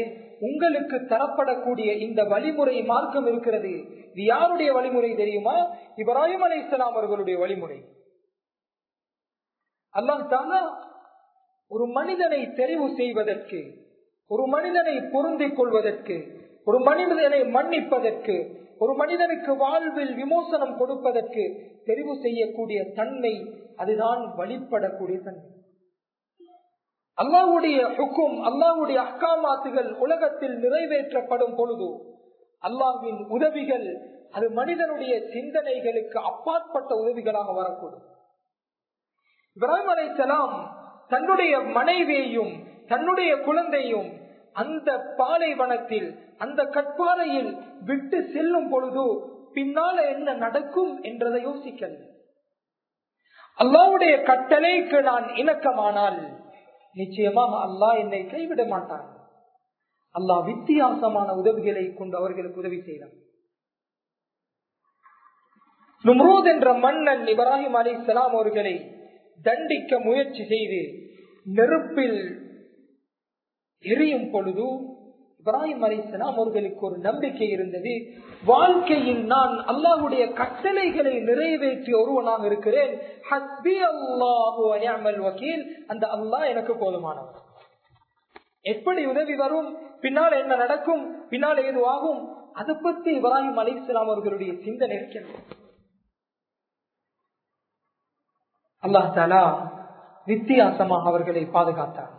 உங்களுக்கு தரப்படக்கூடிய இந்த வழிமுறை மார்க்கம் இருக்கிறது. இது யாருடைய வழிமுறை தெரியுமா? இப்ராஹிம் அலி இஸ்லாம் அவர்களுடைய வழிமுறை. அல்லாஹ் தானா ஒரு மனிதனை தெரிவு செய்வதற்கு ஒரு மனிதனை பொருந்திக் கொள்வதற்கு ஒரு மனிதனை மன்னிப்பதற்கு ஒரு மனிதனுக்கு வாழ்வில் விமோசனம் கொடுப்பதற்கு தெரிவு செய்யக்கூடிய தன்மை அதுதான் வழிபடக்கூடிய தன்மை. அல்லாவுடைய ஹுக்கும் அல்லாவுடைய அக்காமாத்துகள் உலகத்தில் நிறைவேற்றப்படும் பொழுது அல்லாஹ்வின் உதவிகள் அது மனிதனுடைய சிந்தனைகளுக்கு அப்பாற்பட்ட உதவிகளாக வரக்கூடும். இப்ராஹிம் அலைசலாம் தன்னுடைய மனைவியையும் தன்னுடைய குழந்தையும் அந்த பாலைவனத்தில் அந்த கற்பாறையில் விட்டு செல்லும் பொழுது பின்னால என்ன நடக்கும் என்றதை யோசிக்கல் அல்லாவுடைய கட்டளைக்கு நான் இணக்கமானால் நிச்சயமாக அல்லாஹ் என்னை கைவிட மாட்டான். அல்லாஹ் வித்தியாசமான உதவிகளை கொண்டு அவர்களுக்கு உதவி செய்தான். நும்ரோத் என்ற மன்னன் இப்ராஹிம் அலி இஸ்லாம் அவர்களை தண்டிக்க முயற்சி செய்து நெருப்பில் எரியும் பொழுது இப்ராஹிம் அலிஸ்லாம் அவர்களுக்கு ஒரு நம்பிக்கை இருந்தது வாழ்க்கையில் நான் அல்லாவுடைய கட்டளைகளை நிறைவேற்றிய ஒருவனாக இருக்கிறேன். அல்லாஹு அந்த அல்லாஹ் எனக்கு போதுமானவர். எப்படி உதவி வரும்? பின்னால் என்ன நடக்கும்? பின்னால் ஏதுவாகும் அதை பத்தி இப்ராஹிம் அலிஸ்லாம் அவர்களுடைய சிந்தனை இருக்கிறது. அல்லாஹ் தாலா வித்தியாசமாக அவர்களை பாதுகாத்தார்.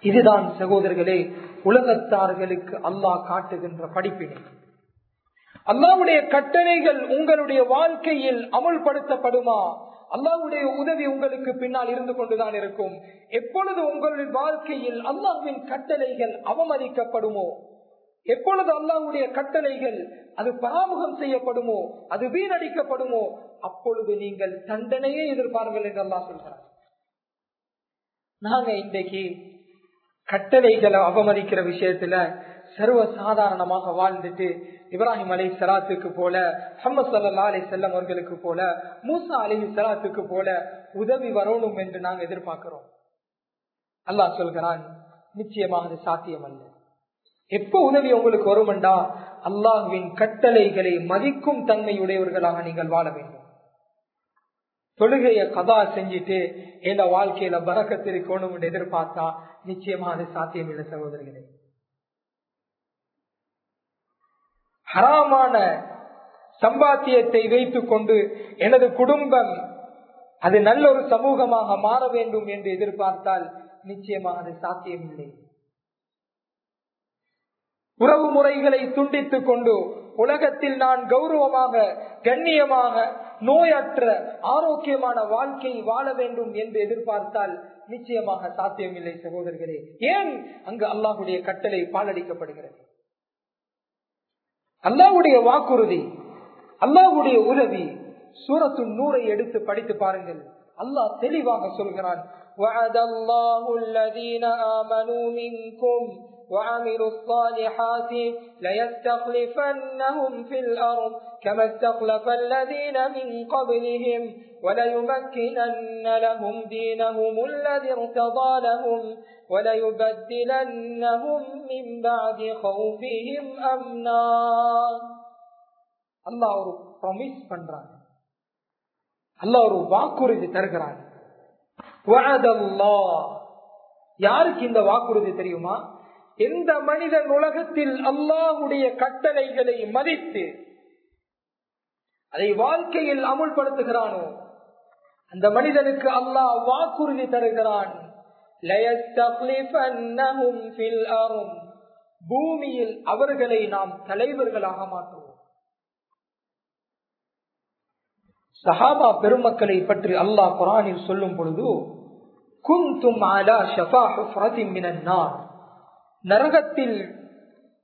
இதுதான் சகோதரர்களே உலகத்தார்களுக்கு அல்லாஹ் காட்டுகின்ற படிப்பினை. அல்லாவுடைய கட்டளைகள் உங்களுடைய வாழ்க்கையில் அமுல்படுத்தப்படுமா? அல்லாவுடைய உதவி உங்களுக்கு பின்னால் இருந்து கொண்டுதான் இருக்கும். எப்பொழுது உங்களுடைய வாழ்க்கையில் அல்லாஹ்வின் கட்டளைகள் அவமதிக்கப்படுமோ எப்பொழுது அல்லாவுடைய கட்டளைகள் அது பராமுகம் செய்யப்படுமோ அது வீணடிக்கப்படுமோ அப்பொழுது நீங்கள் தண்டனையே எதிர்பார்கள் என்று அல்லா சொல்கிறார். நாங்க இன்றைக்கு கட்டளைகளை அவமதிக்கிற விஷயத்துல சர்வ சாதாரணமாக வாழ்ந்துட்டு இப்ராஹிம் அலி சலாத்துக்கு போல ஹம்மத் சல்லா அலி செல்லம் அவர்களுக்கு போல மூசா அலி சலாத்துக்கு போல உதவி வரணும் என்று நாங்க எதிர்பார்க்கிறோம். அல்லாஹ் சொல்கிறான் நிச்சயமாக அது சாத்தியம் அல்ல எப்ப உதவி உங்களுக்கு வருமெண்டா? அல்லாஹுவின் கட்டளைகளை மதிக்கும் தன்மையுடையவர்களாக நீங்கள் வாழ வேண்டும். தொழுகைய கதா செஞ்சுட்டு எந்த வாழ்க்கையில பறக்கத்திருக்கணும் என்று எதிர்பார்த்தா நிச்சயமா அது சாத்தியம் இல்லை சகோதரர்களே. ஹராமான சம்பாத்தியத்தை வைத்துக் கொண்டு எனது குடும்பம் அது நல்ல ஒரு சமூகமாக மாற வேண்டும் என்று எதிர்பார்த்தால் நிச்சயமாக அது சாத்தியமில்லை. உறவு முறைகளை துண்டித்துக் கொண்டு உலகத்தில் நான் கௌரவமாக கண்ணியமாக நோயற்ற ஆரோக்கியமான வாழ்க்கை வாழ வேண்டும் என்று எதிர்பார்த்தால் நிச்சயமாக சாத்தியமில்லை சகோதரர்களே ஏன் அங்கு அல்லாஹுடைய கட்டளை பாலடிக்கப்படுகிறது அல்லாஹுடைய வாக்குறுதி அல்லாஹுடைய உதவி சூரத்து நூறை எடுத்து படித்து பாருங்கள் அல்லாஹ் தெளிவாக சொல்கிறான் وعد الله الذين آمنوا منكم وعملوا الصالحات ليستخلفنهم في الأرض كما استخلف الذين من قبلهم وليمكنن لهم دينهم الذي ارتضى لهم وليبدلنهم من بعد خوفهم أمنا الله ஒரு ப்ராமிஸ் பண்றாங்க அல்லாஹ் ஒரு வாக்குறுதி தருகிறான் யாருக்கு இந்த வாக்குறுதி தெரியுமா எந்த மனிதன் உலகத்தில் அல்லாஹுடைய கட்டளைகளை மதித்து அதை வாழ்க்கையில் அமுல்படுத்துகிறானோ அந்த மனிதனுக்கு அல்லாஹ் வாக்குறுதி தருகிறான். பூமியில் அவர்களை நாம் தலைவர்களாக மாற்றுவோம். சஹாபா பெருமக்களை பற்றி அல்லாஹ் குரானில் சொல்லும் பொழுது குந்தும் நரகத்தில்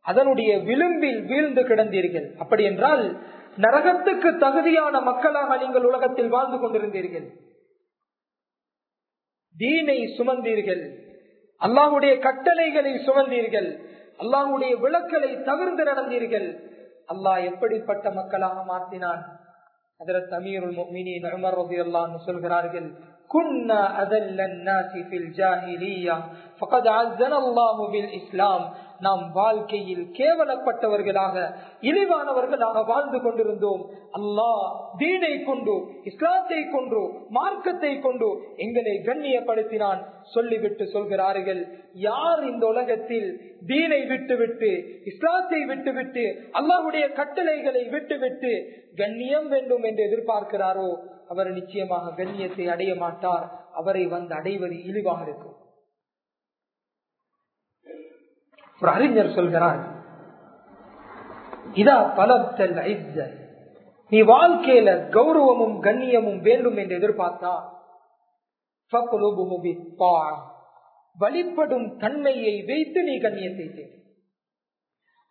அதனுடைய விளிம்பில் வீழ்ந்து கிடந்தீர்கள். அப்படி என்றால் நரகத்துக்கு தகுதியான மக்களாக நீங்கள் உலகத்தில் வாழ்ந்து கொண்டிருந்தீர்கள். தீனை சுமந்தீர்கள். அல்லாஹுடைய கட்டளைகளை சுமந்தீர்கள். அல்லாஹுடைய விளக்கலை தவிர்த்து நடந்தீர்கள். அல்லாஹ் எப்படிப்பட்ட மக்களாக மாற்றினான்? சொல்கிறார்கள் இஸ்லாம் நாம் வாழ்க்கையில் கேவலப்பட்டவர்களாக இழிவானவர்களாக வாழ்ந்து கொண்டிருந்தோம். அல்லாஹ் தீனை கொண்டு இஸ்லாத்தை கொண்டு மார்க்கத்தை கொண்டு எங்களை கண்ணியப்படுத்தினான். சொல்லிவிட்டு சொல்கிறார்கள் யார் இந்த உலகத்தில் தீனை விட்டுவிட்டு இஸ்லாத்தை விட்டுவிட்டு அல்லாஹுடைய கட்டளைகளை விட்டுவிட்டு கண்ணியம் வேண்டும் என்று எதிர்பார்க்கிறாரோ? அவர் நிச்சயமாக கண்ணியத்தை அடைய மாட்டார். அவரை வந்து அடைவது இழிவாக இருக்கும். ஒரு அறிஞர் சொல்கிறார் இதா பலத்தல் ஐஸ்ஸ. நீ வாழ்க்கையில கௌரவமும் கண்ணியமும் வேண்டும் என்று எதிர்பார்த்தா வழிபடும் தன்மையை வைத்து நீ கண்ணியத்தை தேடு.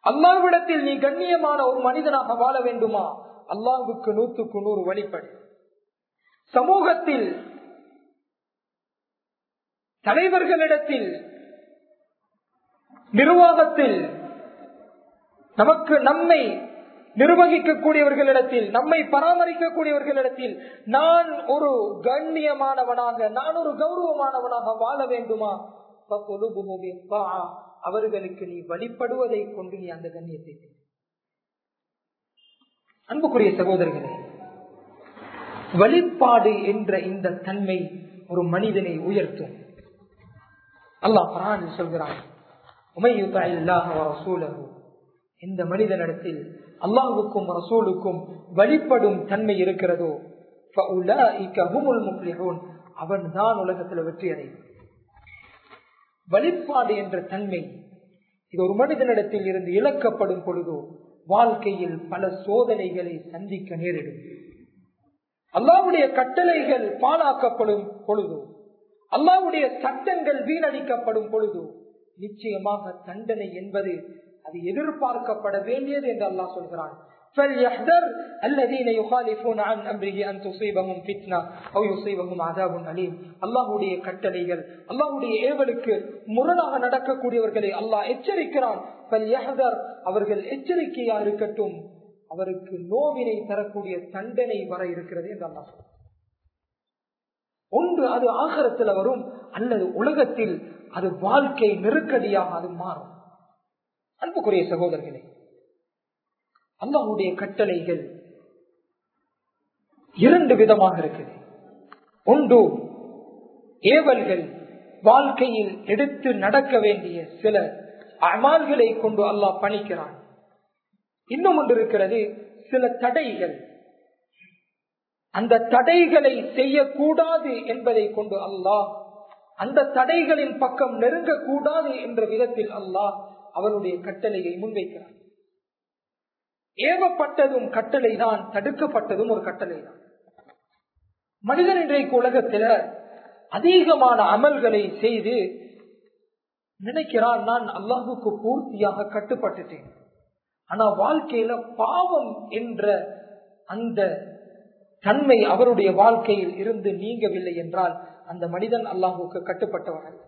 அல்லாவிடத்தில் நீ கண்ணியமான ஒரு மனிதனாக வாழ வேண்டுமா? அல்லாஹுக்கு நூத்துக்கு நூறு வழிபடு. சமூகத்தில் தலைவர்களிடத்தில் நிர்வாகத்தில் நமக்கு நம்மை நிர்வகிக்கக்கூடியவர்களிடத்தில் நம்மை பராமரிக்கக்கூடியவர்களிடத்தில் நான் ஒரு கண்ணியமானவனாக நான் ஒரு கௌரவமானவனாக வாழ வேண்டுமா? அவர்களுக்கு நீ வழிபடுவதை கொண்டு நீ அந்த கண்ணியத்தை அன்புக்குரிய சகோதரர்களே வழிபாடு என்ற இந்த தன்மை ஒரு மனிதனை உயர்த்தும். அல்லாஹ் சொல்கிறான் இந்த மனிதனிடத்தில் அல்லாஹுக்கும் ரசூலுக்கும் வழிபடும் தன்மை இருக்கிறதோ அவன் தான் உலகத்தில் வெற்றி அடைவான் வழிபாடு என்ற தன்மை இது ஒரு மனிதனிடத்தில் இருந்து இழக்கப்படும் பொழுதோ வாழ்க்கையில் பல சோதனைகளை சந்திக்க நேரிடும். அல்லாவுடைய கட்டளைகள் பாலாக்கப்படும் பொழுதோ அல்லாவுடைய சட்டங்கள் வீணடிக்கப்படும் பொழுதோ நிச்சயமாக தண்டனை என்பது அது எதிர்பார்க்கப்பட வேண்டியது என்று அல்லாஹ் சொல்கிறான் فليحذر الذين يخالفون عن امره ان تصيبهم فتنه او يصيبهم عذاب اليم அல்லாஹ்வுடைய கட்டளைகள் அல்லாஹ்வுடைய ஏவலுக்கு முரணாக நடக்கக்கூடியவர்களை அல்லாஹ் எச்சரிக்கிறான் فليحذر அவர்கள் எச்சரிக்கையா இருக்கட்டும் அவருக்கு நோவினை தரக்கூடிய தண்டனை வர இருக்கிறது என்று அல்லாஹ் சொல்றான் ஒன்று அது ஆகரத்தில் வரும் அல்லது உலகத்தில் அது வாழ்க்கை நெருக்கடியாக அது மாறும். அன்புக்குரிய சகோதரர்களே அல்லாவுடைய கட்டளைகள் இரண்டு விதமாக இருக்குது. ஒன்று ஏவல்கள் வாழ்க்கையில் எடுத்து நடக்க வேண்டிய சில அமால்களை கொண்டு அல்லாஹ் பணிக்கிறான். இன்னும் ஒன்று இருக்கிறது சில தடைகள். அந்த தடைகளை செய்யக்கூடாது என்பதை கொண்டு அல்லாஹ் அந்த தடைகளின் பக்கம் நெருங்கக்கூடாது என்ற விதத்தில் அல்லாஹ் அவனுடைய கட்டளையை முன்வைக்கிறார் ஏவப்பட்டதும் கட்டளை தான் தடுக்கப்பட்டதும் ஒரு கட்டளை தான் மனிதன் இன்றைக்கு உலகத்தில அதிகமான அமல்களை செய்து நினைக்கிறான் நான் அல்லாஹுக்கு பூர்த்தியாக கட்டுப்பட்டுட்டேன். ஆனா வாழ்க்கையில பாவம் என்ற அந்த தன்மை அவருடைய வாழ்க்கையில் இருந்து நீங்கவில்லை என்றால் அந்த மனிதன் அல்லாஹுக்கு கட்டுப்பட்டவன். அல்ல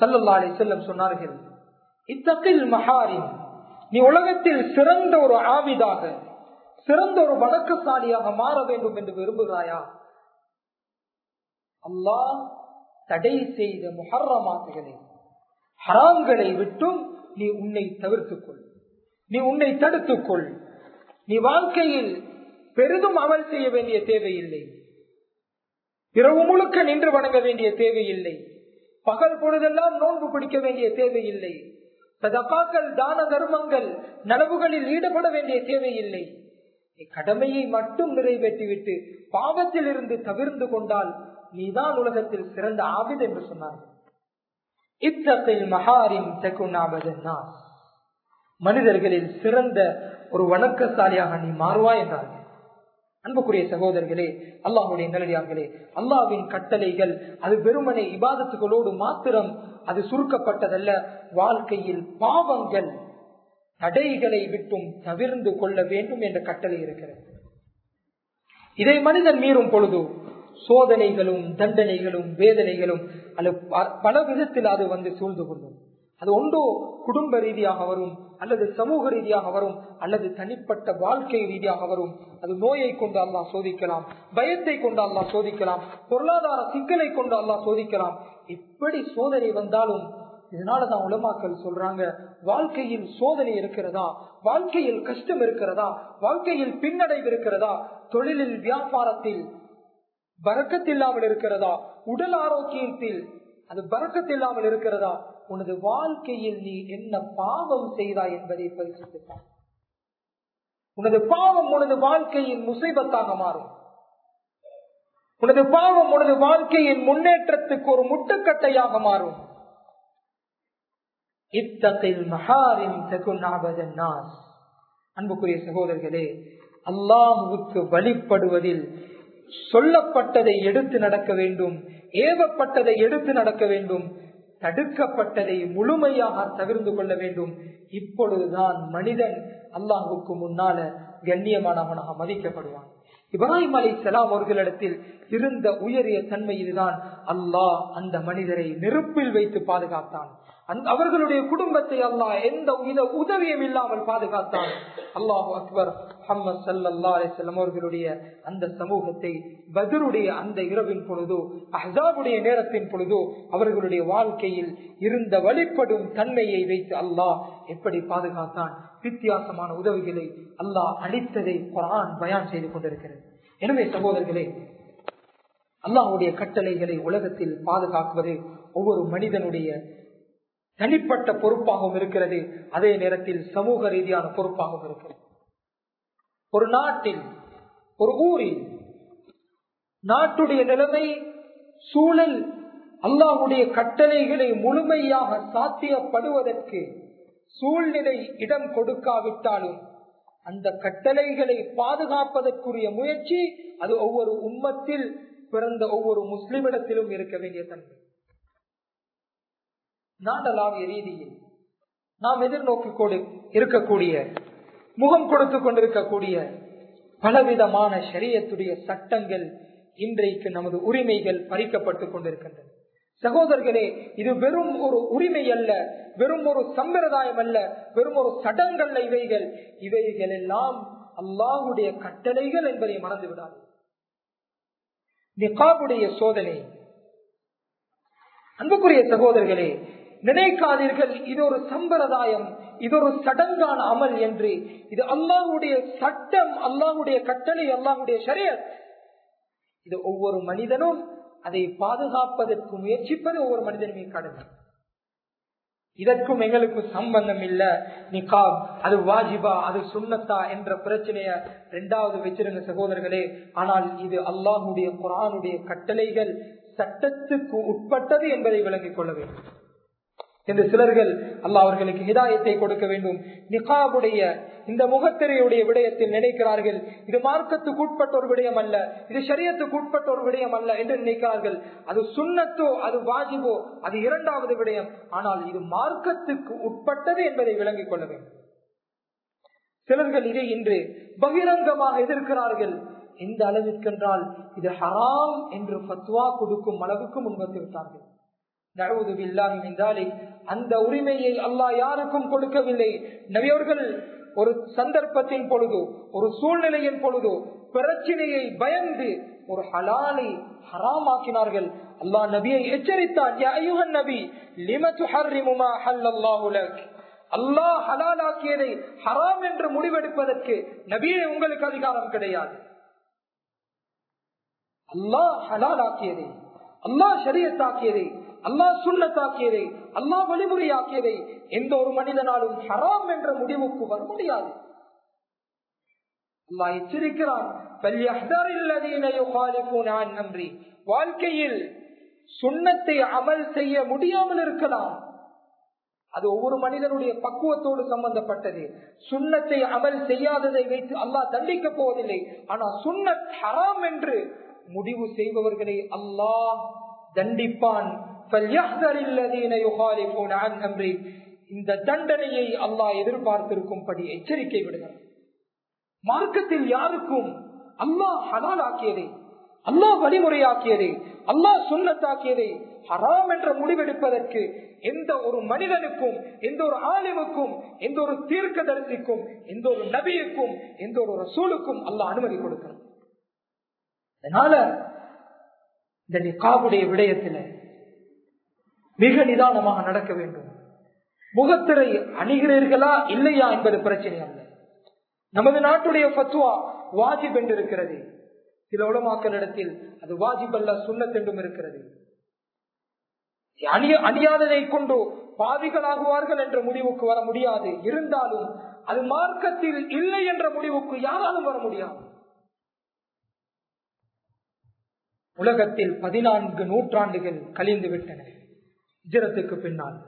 சல்லல்லாலே செல்லம் சொன்னார்கள் இத்தத்தில் மகாரின் நீ உலகத்தில் சிறந்த ஒரு ஆவிதாக சிறந்த ஒரு வணக்கசாலியாக மாற வேண்டும் என்று விரும்புகிறாயா? அல்லாஹ் தடை செய்த முஹர்ரமாத்துகளை ஹராம்களை விட்டும் நீ உன்னை தவிர்த்துக்கொள். நீ உன்னை தடுத்துக்கொள். நீ வாழ்க்கையில் பெரிதும் அமல் செய்ய வேண்டிய தேவையில்லை. இரவு முழுக்க நின்று வணங்க வேண்டிய தேவையில்லை. பகல் பொழுதெல்லாம் நோன்பு பிடிக்க வேண்டிய தேவையில்லை. சதப்பாக்கள் தான தர்மங்கள் நனவுகளில் ஈடுபட வேண்டிய தேவையில்லை. இல்லை கடமையை மட்டும் நிறைவேற்றிவிட்டு பாவத்தில் இருந்து தவிர்ந்து கொண்டால் நீதான் உலகத்தில் சிறந்த ஆவித் என்று சொன்னார் இத்தகைய மகாரின் தெகுநாபதன்னா மனிதர்களில் சிறந்த ஒரு வணக்கசாலியாக நீ மாறுவாய் என்றார்கள். அன்புக்குரிய சகோதரர்களே அல்லாஹுடைய நல்லடியார்களே அல்லாவின் கட்டளைகள் அது வெறுமனை இபாதத்துகளோடு மாத்திரம் அது சுருக்கப்பட்டதல்ல. வாழ்க்கையில் பாவங்கள் தடைகளை விட்டும் தவிர்ந்து கொள்ள வேண்டும் என்ற கட்டளை இருக்கிறது. இதை மனிதன் மீறும் பொழுது சோதனைகளும் தண்டனைகளும் வேதனைகளும் அது பல விதத்தில் அது வந்து சூழ்ந்து கொள்ளும். அது ஒன்றோ குடும்ப ரீதியாக வரும் அல்லது சமூக ரீதியாக வரும் அல்லது தனிப்பட்ட வாழ்க்கை ரீதியாக வரும். அது நோயை கொண்டு அல்லா சோதிக்கலாம் பயத்தை கொண்டு அல்லா சோதிக்கலாம் பொருளாதார சிக்கலை கொண்டு அல்லா சோதிக்கலாம். இப்படி சோதனை வந்தாலும் இதனாலதான் உலமாக்கல் சொல்றாங்க வாழ்க்கையில் சோதனை இருக்கிறதா வாழ்க்கையில் கஷ்டம் இருக்கிறதா வாழ்க்கையில் பின்னடைவு இருக்கிறதா தொழிலில் வியாபாரத்தில் பறக்கத்தில்லாமல் இருக்கிறதா உடல் ஆரோக்கியத்தில் அது பறக்கத்தில்லாமல் இருக்கிறதா உனது வாழ்க்கையில் நீ என்ன பாவம் செய்தாய் என்பதை பரிசுத்தான் உனது பாவம் உனது வாழ்க்கையின் முசைபத்தாக மாறும். உனது பாவம் உனது வாழ்க்கையின் முன்னேற்றத்துக்கு ஒரு முட்டுக்கட்டையாக மாறும். இத்தகில் மகாரின் நாஸ். அன்புக்குரிய சகோதரர்களே அல்லாஹுவுக்கு வழிபடுவதில் சொல்லப்பட்டதை எடுத்து நடக்க வேண்டும் ஏவப்பட்டதை எடுத்து நடக்க வேண்டும் தடுக்கப்பட்டதை முழுமையாக தவிர்த்து கொள்ள வேண்டும். இப்பொழுதுதான் மனிதன் அல்லாஹுக்கு முன்னால கண்ணியமானவனாக மதிக்கப்படுவான். இப்ராஹிம் அலி சலாம் அவர்களிடத்தில் இருந்த உயரிய தன்மை இதுதான் அல்லாஹ் அந்த மனிதரை நெருப்பில் வைத்து பாதுகாத்தான். அவர்களுடைய குடும்பத்தை அல்லாஹ் எந்த வித உதவியும் இல்லாமல் பாதுகாத்தான். அல்லாஹு அக்பர் முகமது சல்லா அலிசல்லம் அவர்களுடைய அந்த சமூகத்தை பதருடைய அந்த இரவின் பொழுதோ அஹாபுடைய நேரத்தின் பொழுதோ அவர்களுடைய வாழ்க்கையில் இருந்த வழிபடும் தன்மையை வைத்து அல்லாஹ் எப்படி பாதுகாத்தான்? வித்தியாசமான உதவிகளை அல்லாஹ் அளித்ததை குரான் பயான் செய்து கொண்டிருக்கிறது. எனவே சகோதரர்களே அல்லாஹுடைய கட்டளைகளை உலகத்தில் பாதுகாக்குவது ஒவ்வொரு மனிதனுடைய தனிப்பட்ட பொறுப்பாகவும் இருக்கிறது. அதே நேரத்தில் சமூக ரீதியான பொறுப்பாகவும் இருக்கிறது. ஒரு நாட்டில் ஒரு ஊரில் நாட்டுடைய நிலைமை சூழல் அல்லாஹுடைய கட்டளைகளை முழுமையாக சாத்தியப்படுவதற்கு சூழ்நிலை இடம் கொடுக்காவிட்டாலும் அந்த கட்டளைகளை பாதுகாப்பதற்குரிய முயற்சி அது ஒவ்வொரு உம்மத்தில் பிறந்த ஒவ்வொரு முஸ்லிமிடத்திலும் இருக்க வேண்டிய தன்மை. நாடளாவிய ரீதியில் நாம் எதிர்நோக்கி கொடு இருக்கக்கூடிய முகம் கொடுத்து கொண்டிருக்கக்கூடிய பலவிதமான சரியத்துடைய சட்டங்கள் இன்றைக்கு நமது உரிமைகள் பறிக்கப்பட்டுக் கொண்டிருக்கின்றன. சகோதரர்களே இது வெறும் ஒரு உரிமை அல்ல வெறும் ஒரு சம்பிரதாயம் அல்ல வெறும் ஒரு சடங்கல்ல இவைகள். இவைகள் எல்லாம் அல்லாஹுடைய கட்டளைகள் என்பதை மறந்து விடாது. நிகாவுடைய சோதனை. அன்புக்குரிய சகோதரர்களே நினைக்காதீர்கள். இது ஒரு சம்பிரதாயம். இது ஒரு சடங்கான அமல் என்று. இது அல்லாஹுடைய சட்டம் அல்லாஹுடைய கட்டளை அல்லாஹுடைய சரியத் இது ஒவ்வொரு மனிதனும் அதை பாதுகாப்பதற்கு முயற்சிப்பது ஒவ்வொரு மனிதனுமே கடமை இதற்கும் எங்களுக்கும் சம்பந்தம் இல்ல. நிகாப் அது வாஜிபா அது சுண்ணத்தா என்ற பிரச்சனைய இரண்டாவது வச்சிருங்க சகோதரர்களே. ஆனால் இது அல்லாஹுடைய குரானுடைய கட்டளைகள் சட்டத்துக்கு உட்பட்டது என்பதை விளங்கிக் கொள்ள வேண்டும். என்று சிலர்கள் அல்லா அவர்களுக்கு ஹிதாயத்தை கொடுக்க வேண்டும். நிகாபுடைய இந்த முகத்திரையுடைய விடயத்தில் நினைக்கிறார்கள். இது மார்க்கத்துக்கு உட்பட்ட ஒரு விடயம் அல்ல. இது சரியத்துக்கு உட்பட்ட ஒரு விடயம் அல்ல என்று நினைக்கிறார்கள். அது சுண்ணத்தோ அது வாஜிபோ அது இரண்டாவது விடயம். ஆனால் இது மார்க்கத்துக்கு உட்பட்டது என்பதை விளங்கிக் கொள்ள வேண்டும். சிலர்கள் இதை இன்று பகிரங்கமாக எதிர்க்கிறார்கள். எந்த அளவிற்கென்றால் இது ஹராம் என்று பத்வா கொடுக்கும் அளவுக்கு முன்வந்து விட்டார்கள் அந்த உரிமையை அல்லாஹ் யாருக்கும் கொடுக்கவில்லை. நபியவர்கள் ஒரு சந்தர்ப்பத்தின் பொழுது ஒரு சூழ்நிலையின் பொழுது பிரச்சனையை பயந்து ஒரு ஹலாலை ஹராமாக்கினார்கள். அல்லாஹ் நபியை எச்சரித்தார் நபி அல்லாஹ் ஹலாலாக்கியதை ஹராம் என்று முடிவெடுப்பதற்கு நபியை உங்களுக்கு அதிகாரம் கிடையாது. அல்லாஹ் ஹலாலாக்கியதை அல்லாஹ் சரியத்தாக்கியதை அல்லா சுண்ணத்தாக்கியதை அல்லா வழிமுறையாக்கியதை எந்த ஒரு மனிதனாலும் ஹராம் என்ற முடிவுக்கு வர முடியாது. அல்லா எச்சரிக்கிறான் வாழ்க்கையில் சுண்ணத்தை அமல் செய்ய முடியாமல் இருக்கலாம். அது ஒவ்வொரு மனிதனுடைய பக்குவத்தோடு சம்பந்தப்பட்டது. சுண்ணத்தை அமல் செய்யாததை வைத்து அல்லாஹ் தண்டிக்க போவதில்லை. ஆனா சுண்ணத் ஹராம் என்று முடிவு செய்பவர்களை அல்லாஹ் தண்டிப்பான். இந்த தண்டனையை அல்லாஹ் எதிர்பார்த்திருக்கும்படி எச்சரிக்கை விடுகிறார். மார்க்கத்தில் யாருக்கும் அல்லாஹ் ஹலால் ஆக்கியதே அல்லாஹ் வழிமுறையாக்கியதை அல்லாஹ் சுண்ணத்தாக்கியதை ஹராம் என்ற முடிவெடுப்பதற்கு எந்த ஒரு மனிதனுக்கும் எந்த ஒரு ஆலிமுக்கும் எந்த ஒரு தீர்க்கதரிசிக்கும் எந்த ஒரு நபியுக்கும் எந்த ஒரு ரசூலுக்கும் அல்லாஹ் அனுமதி கொடுக்கிறார் அதனால இந்த நிகாவுடைய விடயத்துல மிக நிதானமாக நடக்க வேண்டும். முகத்திரை அணிகிறீர்களா இல்லையா என்பது பிரச்சனை அல்ல. நமது நாட்டுடைய பத்துவா வாஜிப் என்று இருக்கிறது சில உலமாக்களிடத்தில் அது வாஜிப் அல்ல சுண்ணத் என்றும் இருக்கிறது. அணிய அணியாததை கொண்டு பாவிகளாகுவார்கள் என்ற முடிவுக்கு வர முடியாது. இருந்தாலும் அது மார்க்கத்தில் இல்லை என்ற முடிவுக்கு யாராலும் வர முடியாது. உலகத்தில் பதினான்கு நூற்றாண்டுகள் கழிந்து விட்டன இஜரத்துக்கு பின்னால்.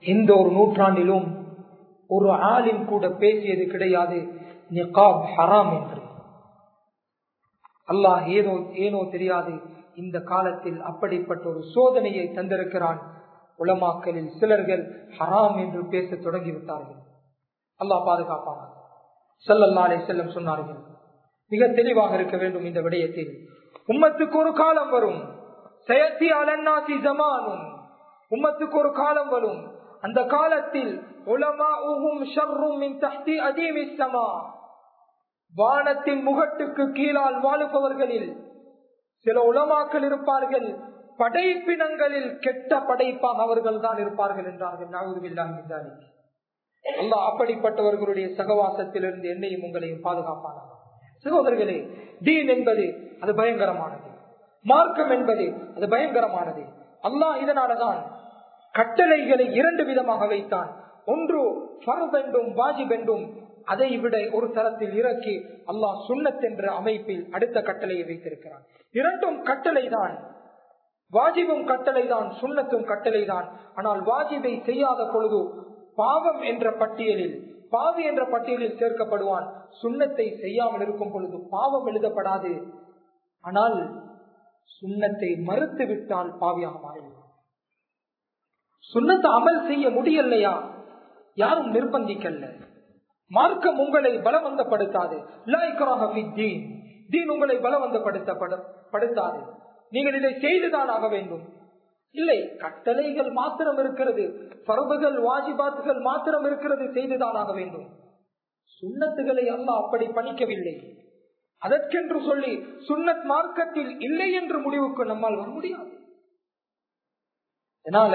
எந்த ஒரு நூற்றாண்டிலும் ஒரு ஆளின் கூட பேசியது கிடையாது. நிகாப் ஹராம் என்று. அல்லாஹ் ஏதோ ஏனோ தெரியாது இந்த காலத்தில் அப்படிப்பட்ட ஒரு சோதனையை தந்திருக்கிறான். உலமாக்களில் சிலர்கள் ஹராம் என்று பேச தொடங்கிவிட்டார்கள். அல்லாஹ் பாதுகாப்பாங்க செல்லல்லாலே செல்லம் சொன்னார்கள் மிக தெளிவாக இருக்க வேண்டும் இந்த விடயத்தில். உம்மத்துக்கு ஒரு காலம் வரும். செயத்தி அலன்னாசி ஜமானும். உம்மத்துக்கு ஒரு காலம் வரும். அந்த காலத்தில் உலமா வானத்தின் முகட்டுக்கு கீழால் வாழுபவர்களில் சில உலமாக்கள் இருப்பார்கள். படைப்பினங்களில் கெட்ட படைப்பாக அவர்கள் தான் இருப்பார்கள் என்றார்கள். நாகூர்வில்லாமி அல்லாஹ் அப்படிப்பட்டவர்களுடைய சகவாசத்திலிருந்து என்னையும் உங்களையும் பாதுகாப்பான சகோதரர்களே தீன் என்பது அது பயங்கரமானது. மார்க்கம் என்பது அது பயங்கரமானது. அல்லாஹ் இதனாலதான் கட்டளைகளை இரண்டு விதமாக வைத்தான். ஒன்று ஃபர்த் என்றும் வாஜிப் என்றும் அதை விட ஒரு தரத்தில் இறக்கி அல்லாஹ் சுண்ணத் என்ற அமைப்பில் அடுத்த கட்டளையை வைத்திருக்கிறான். இரண்டும் கட்டளை தான் வாஜிபும் கட்டளை தான் சுண்ணத்தும் கட்டளை தான் ஆனால் வாஜிபை செய்யாத பொழுது பாவம் என்ற பட்டியலில் பாவி என்ற பட்டியலில் சேர்க்கப்படுவான். சுண்ணத்தை செய்யாமல் இருக்கும் பொழுது பாவம் எழுதப்படாது. ஆனால் சுண்ணத்தை மறுத்து விட்டால் பாவியாக மாறிவிடும். சுண்ணத்தை அமல் செய்ய முடியலையா யாரும் நிர்பந்திக்கல்ல. மார்க்கம் உங்களை பலவந்தப்படுத்தாது. தீன். உங்களை பலவந்தப்படுத்தப்படுத்தாது நீங்கள் இதை செய்துதான் ஆக வேண்டும். இல்லை கட்டளைகள் மாத்திரம் இருக்கிறது. பரவுகள் வாஜிபாத்துகள் மாத்திரம் இருக்கிறது. செய்துதான் ஆக வேண்டும். சுண்ணத்துகளை அல்ல அப்படி பணிக்கவில்லை. அதற்கென்று சொல்லி சுண்ணத் மார்க்கத்தில் இல்லை என்று முடிவுக்கு நம்மால் வர முடியாது. அதனால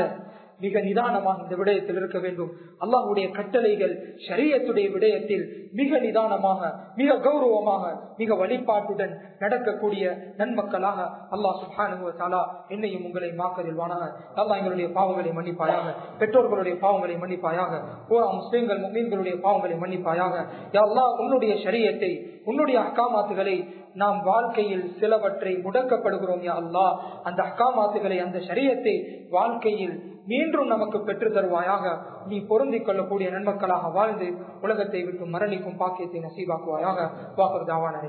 மிக நிதானமாக இந்த விடயத்தில் இருக்க வேண்டும். அல்லாஹுடைய கட்டளைகள் சரியத்துடைய விடயத்தில் மிக நிதானமாக மிக கௌரவமாக மிக வழிபாட்டுடன் நடக்கக்கூடிய நன்மக்களாக அல்லாஹ் சுஹானுவத்தாலா என்னையும் உங்களை மாக்கதில் வானாக அல்லாஹ் எங்களுடைய பாவங்களை மன்னிப்பாயாக பெற்றோர்களுடைய பாவங்களை மன்னிப்பாயாக போரா முஸ்லீம்கள் முஸ்லீம்களுடைய பாவங்களை மன்னிப்பாயாக. அல்லாஹ் உன்னுடைய சரியத்தை உன்னுடைய அக்காமாத்துகளை நாம் வாழ்க்கையில் சிலவற்றை முடக்கப்படுகிறோம் யா அல்லா அந்த அக்காமாத்துகளை அந்த சரியத்தை வாழ்க்கையில் மீண்டும் நமக்கு பெற்று தருவாயாக நீ பொருந்திக் கொள்ளக்கூடிய நன்மக்களாக வாழ்ந்து உலகத்தை விட்டு மரணிக்கும் பாக்கியத்தை நசீவாக்குவாயாக. வாக்குதாவான